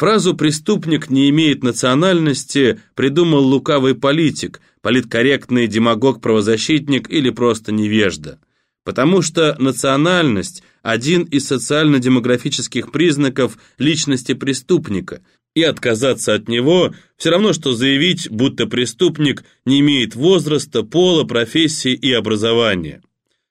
Фразу «преступник не имеет национальности» придумал лукавый политик, политкорректный демагог-правозащитник или просто невежда. Потому что национальность – один из социально-демографических признаков личности преступника, и отказаться от него все равно, что заявить, будто преступник не имеет возраста, пола, профессии и образования.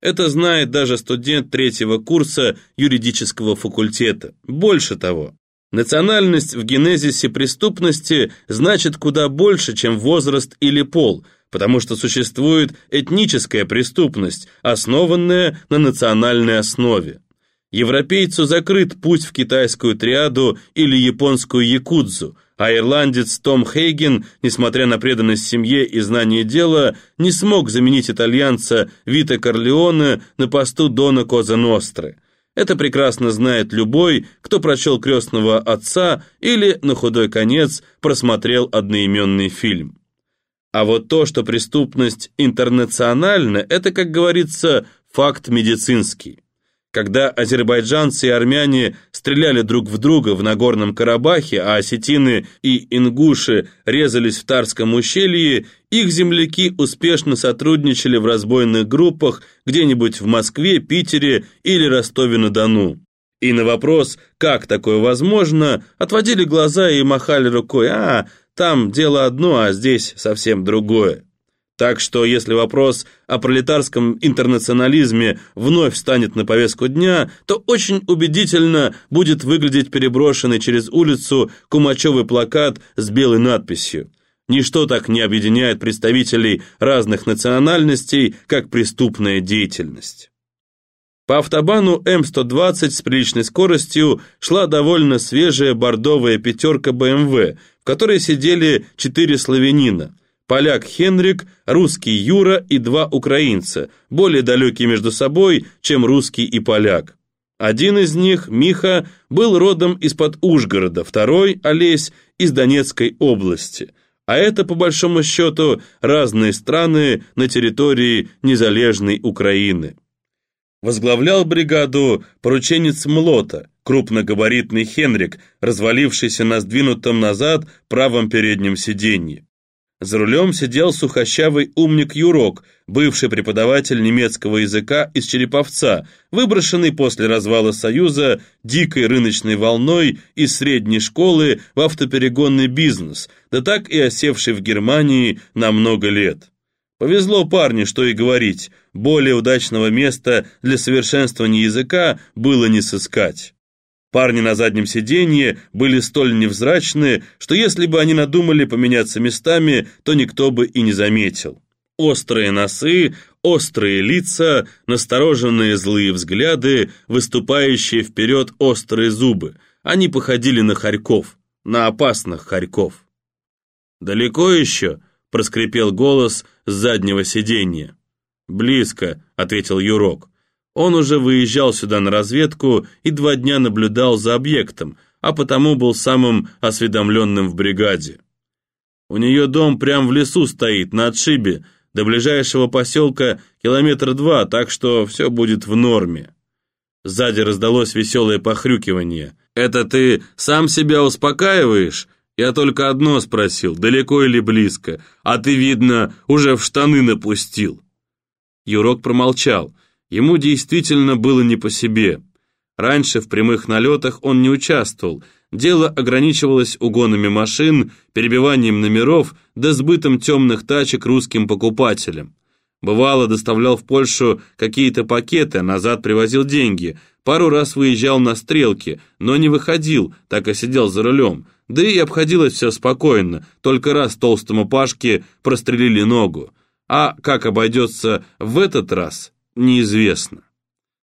Это знает даже студент третьего курса юридического факультета. Больше того, Национальность в генезисе преступности значит куда больше, чем возраст или пол, потому что существует этническая преступность, основанная на национальной основе. Европейцу закрыт путь в китайскую триаду или японскую якудзу, а ирландец Том Хейген, несмотря на преданность семье и знание дела, не смог заменить итальянца Вита Корлеоне на посту Дона Коза Ностры. Это прекрасно знает любой, кто прочел «Крестного отца» или, на худой конец, просмотрел одноименный фильм. А вот то, что преступность интернациональна, это, как говорится, факт медицинский. Когда азербайджанцы и армяне стреляли друг в друга в Нагорном Карабахе, а осетины и ингуши резались в Тарском ущелье, их земляки успешно сотрудничали в разбойных группах где-нибудь в Москве, Питере или Ростове-на-Дону. И на вопрос, как такое возможно, отводили глаза и махали рукой, а, там дело одно, а здесь совсем другое. Так что, если вопрос о пролетарском интернационализме вновь встанет на повестку дня, то очень убедительно будет выглядеть переброшенный через улицу кумачевый плакат с белой надписью. Ничто так не объединяет представителей разных национальностей, как преступная деятельность. По автобану М-120 с приличной скоростью шла довольно свежая бордовая пятерка БМВ, в которой сидели четыре славянина – поляк Хенрик, русский Юра и два украинца, более далекие между собой, чем русский и поляк. Один из них, Миха, был родом из-под Ужгорода, второй, Олесь, из Донецкой области. А это, по большому счету, разные страны на территории незалежной Украины. Возглавлял бригаду порученец Млота, крупногабаритный Хенрик, развалившийся на сдвинутом назад правом переднем сиденье. За рулем сидел сухощавый умник Юрок, бывший преподаватель немецкого языка из Череповца, выброшенный после развала Союза дикой рыночной волной из средней школы в автоперегонный бизнес, да так и осевший в Германии на много лет. Повезло парню, что и говорить, более удачного места для совершенствования языка было не сыскать. Парни на заднем сиденье были столь невзрачные, что если бы они надумали поменяться местами, то никто бы и не заметил. Острые носы, острые лица, настороженные злые взгляды, выступающие вперед острые зубы. Они походили на хорьков, на опасных хорьков. «Далеко еще?» — проскрипел голос с заднего сиденья. «Близко», — ответил Юрок. Он уже выезжал сюда на разведку и два дня наблюдал за объектом, а потому был самым осведомленным в бригаде. У нее дом прямо в лесу стоит, на отшибе, до ближайшего поселка километр два, так что все будет в норме. Сзади раздалось веселое похрюкивание. «Это ты сам себя успокаиваешь?» Я только одно спросил, далеко или близко, а ты, видно, уже в штаны напустил. Юрок промолчал. Ему действительно было не по себе. Раньше в прямых налетах он не участвовал, дело ограничивалось угонами машин, перебиванием номеров да сбытом темных тачек русским покупателям. Бывало, доставлял в Польшу какие-то пакеты, а назад привозил деньги. Пару раз выезжал на стрелки, но не выходил, так и сидел за рулем. Да и обходилось все спокойно, только раз толстому Пашке прострелили ногу. А как обойдется в этот раз, неизвестно.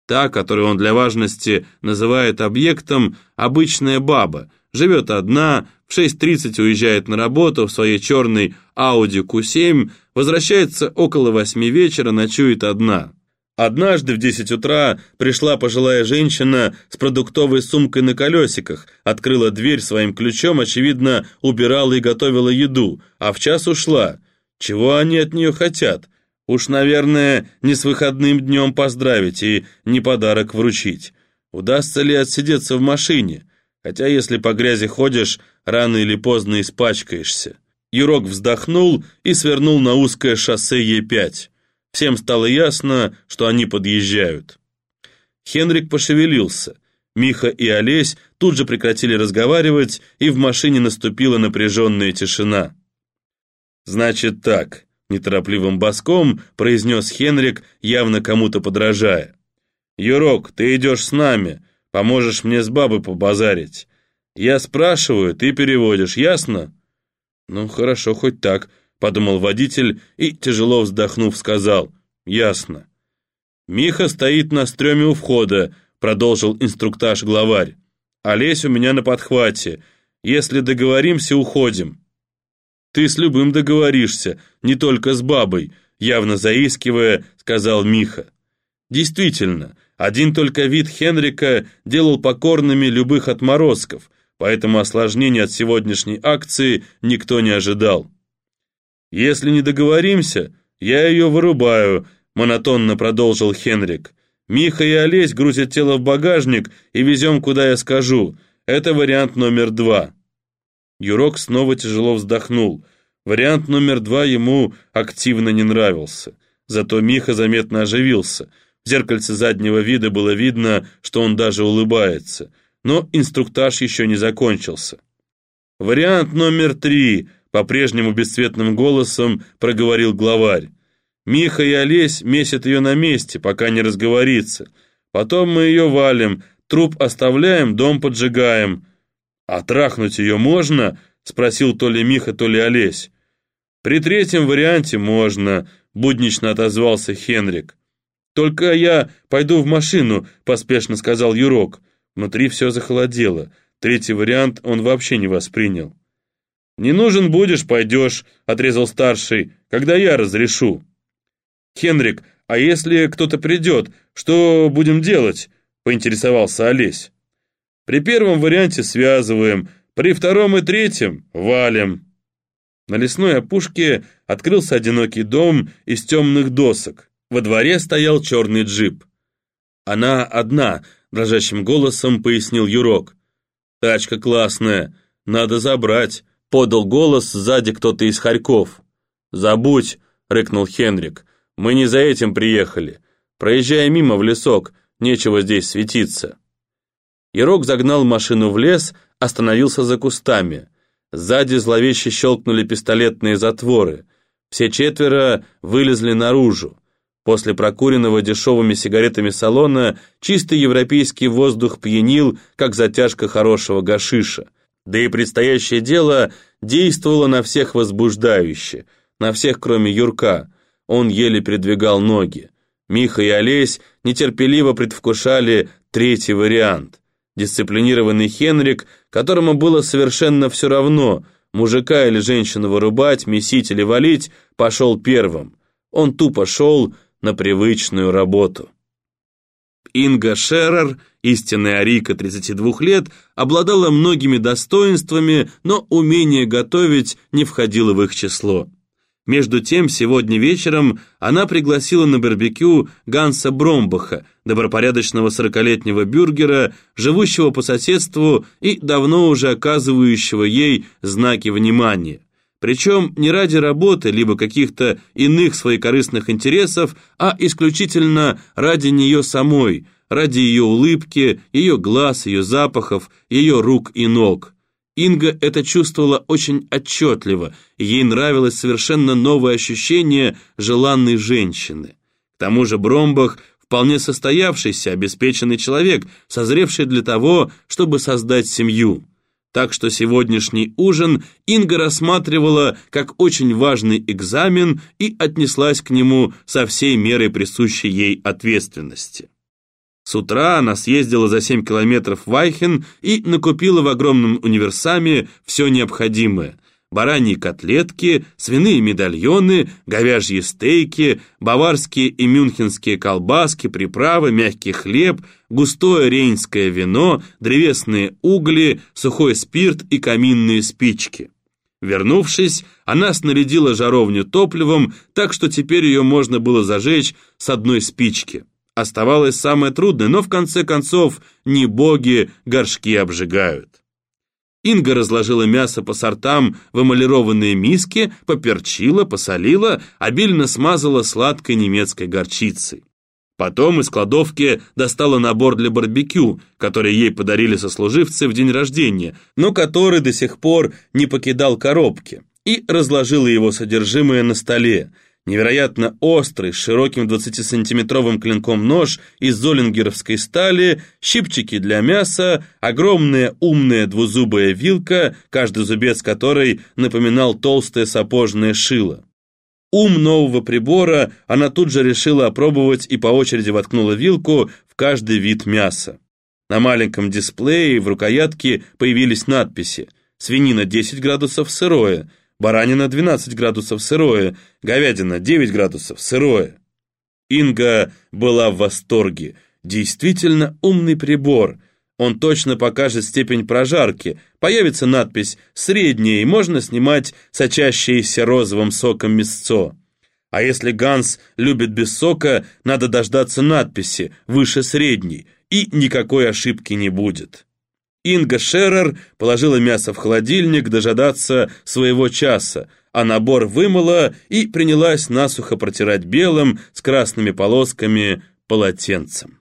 Та, которую он для важности называет объектом, обычная баба, живет одна, в 6.30 уезжает на работу в своей черной Audi Q7, возвращается около 8 вечера, ночует одна. Однажды в 10 утра пришла пожилая женщина с продуктовой сумкой на колесиках, открыла дверь своим ключом, очевидно, убирала и готовила еду, а в час ушла. Чего они от нее хотят? Уж, наверное, не с выходным днем поздравить и не подарок вручить. Удастся ли отсидеться в машине? Хотя если по грязи ходишь, рано или поздно испачкаешься. Юрок вздохнул и свернул на узкое шоссе Е5. Всем стало ясно, что они подъезжают. Хенрик пошевелился. Миха и Олесь тут же прекратили разговаривать, и в машине наступила напряженная тишина. «Значит так», — неторопливым боском произнес Хенрик, явно кому-то подражая. «Юрок, ты идешь с нами, поможешь мне с бабой побазарить. Я спрашиваю, ты переводишь, ясно?» «Ну, хорошо, хоть так», — подумал водитель и, тяжело вздохнув, сказал «Ясно». «Миха стоит на стреме у входа», — продолжил инструктаж главарь. «Олесь у меня на подхвате. Если договоримся, уходим». «Ты с любым договоришься, не только с бабой», — явно заискивая, сказал Миха. Действительно, один только вид Хенрика делал покорными любых отморозков — поэтому осложнений от сегодняшней акции никто не ожидал. «Если не договоримся, я ее вырубаю», — монотонно продолжил Хенрик. «Миха и Олесь грузят тело в багажник и везем, куда я скажу. Это вариант номер два». Юрок снова тяжело вздохнул. Вариант номер два ему активно не нравился. Зато Миха заметно оживился. В зеркальце заднего вида было видно, что он даже улыбается но инструктаж еще не закончился. «Вариант номер три», — по-прежнему бесцветным голосом проговорил главарь. «Миха и Олесь месят ее на месте, пока не разговорится. Потом мы ее валим, труп оставляем, дом поджигаем». «А трахнуть ее можно?» — спросил то ли Миха, то ли Олесь. «При третьем варианте можно», — буднично отозвался Хенрик. «Только я пойду в машину», — поспешно сказал Юрок. Внутри все захолодело. Третий вариант он вообще не воспринял. «Не нужен будешь, пойдешь», — отрезал старший, — «когда я разрешу». «Хенрик, а если кто-то придет, что будем делать?» — поинтересовался Олесь. «При первом варианте связываем, при втором и третьем валим». На лесной опушке открылся одинокий дом из темных досок. Во дворе стоял черный джип. Она одна, дрожащим голосом пояснил Юрок. «Тачка классная, надо забрать», — подал голос сзади кто-то из Харьков. «Забудь», — рыкнул Хенрик, — «мы не за этим приехали. Проезжая мимо в лесок, нечего здесь светиться». Ярок загнал машину в лес, остановился за кустами. Сзади зловеще щелкнули пистолетные затворы. Все четверо вылезли наружу. После прокуренного дешевыми сигаретами салона чистый европейский воздух пьянил, как затяжка хорошего гашиша. Да и предстоящее дело действовало на всех возбуждающе, на всех, кроме Юрка. Он еле передвигал ноги. Миха и Олесь нетерпеливо предвкушали третий вариант. Дисциплинированный Хенрик, которому было совершенно все равно, мужика или женщину вырубать, месить или валить, пошел первым. Он тупо шел, на привычную работу. Инга Шерер, истинная Арика 32 лет, обладала многими достоинствами, но умение готовить не входило в их число. Между тем, сегодня вечером она пригласила на барбекю Ганса Бромбаха, добропорядочного сорокалетнего бюргера, живущего по соседству и давно уже оказывающего ей знаки внимания. Причем не ради работы, либо каких-то иных своекорыстных интересов, а исключительно ради нее самой, ради ее улыбки, ее глаз, ее запахов, ее рук и ног. Инга это чувствовала очень отчетливо, ей нравилось совершенно новое ощущение желанной женщины. К тому же Бромбах вполне состоявшийся, обеспеченный человек, созревший для того, чтобы создать семью. Так что сегодняшний ужин Инга рассматривала как очень важный экзамен и отнеслась к нему со всей мерой присущей ей ответственности. С утра она съездила за 7 километров в Айхен и накупила в огромном универсаме все необходимое – бараньи котлетки, свиные медальоны, говяжьи стейки, баварские и мюнхенские колбаски, приправы, мягкий хлеб, густое рейнское вино, древесные угли, сухой спирт и каминные спички. Вернувшись, она снарядила жаровню топливом, так что теперь ее можно было зажечь с одной спички. Оставалось самое трудное, но в конце концов не боги горшки обжигают. Инга разложила мясо по сортам в эмалированные миски, поперчила, посолила, обильно смазала сладкой немецкой горчицей. Потом из кладовки достала набор для барбекю, который ей подарили сослуживцы в день рождения, но который до сих пор не покидал коробки, и разложила его содержимое на столе. Невероятно острый, с широким 20-сантиметровым клинком нож из золингеровской стали, щипчики для мяса, огромная умная двузубая вилка, каждый зубец которой напоминал толстое сапожное шило. Ум нового прибора она тут же решила опробовать и по очереди воткнула вилку в каждый вид мяса. На маленьком дисплее в рукоятке появились надписи «Свинина 10 градусов сырое», «Баранина 12 градусов сырое», «Говядина 9 градусов сырое». Инга была в восторге. Действительно умный прибор – он точно покажет степень прожарки. Появится надпись «Средняя» и можно снимать сочащееся розовым соком мясцо. А если Ганс любит без сока, надо дождаться надписи «Выше средней», и никакой ошибки не будет. Инга Шерер положила мясо в холодильник дожидаться своего часа, а набор вымыла и принялась насухо протирать белым с красными полосками полотенцем.